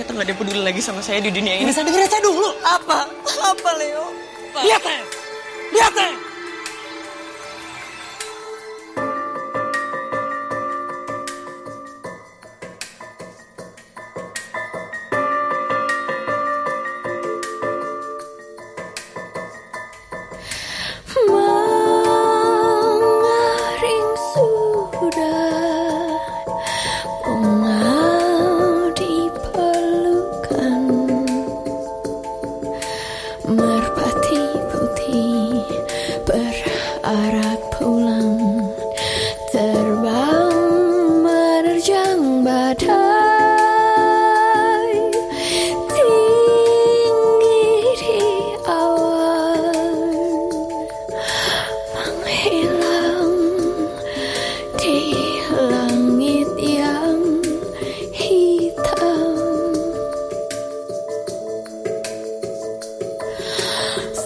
ternyata gak ada peduli lagi sama saya di dunia ini. Bisa dengerin saya dulu. Apa? Apa, Leo? Apa? Lihat saya.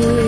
lagi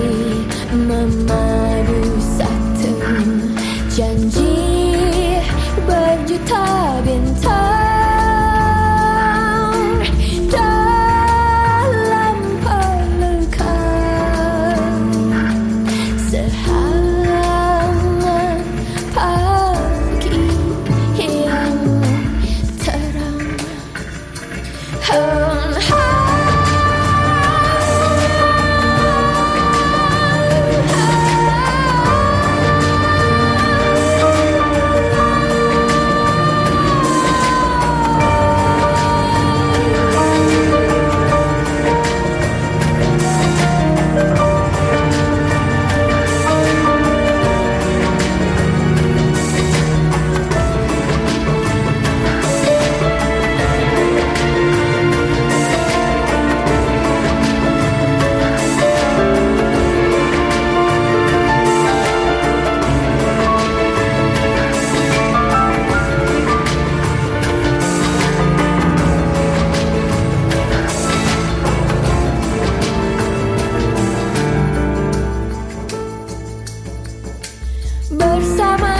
bersama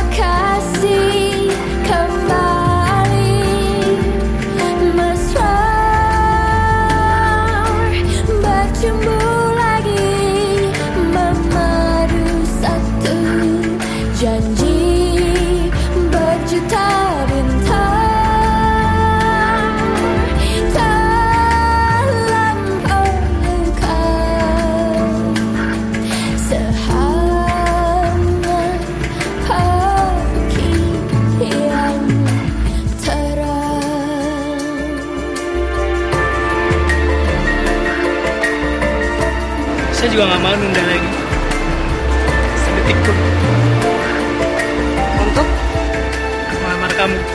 Saya juga gak mau nunda lagi. Sedetik pun. Untuk melamar kamu.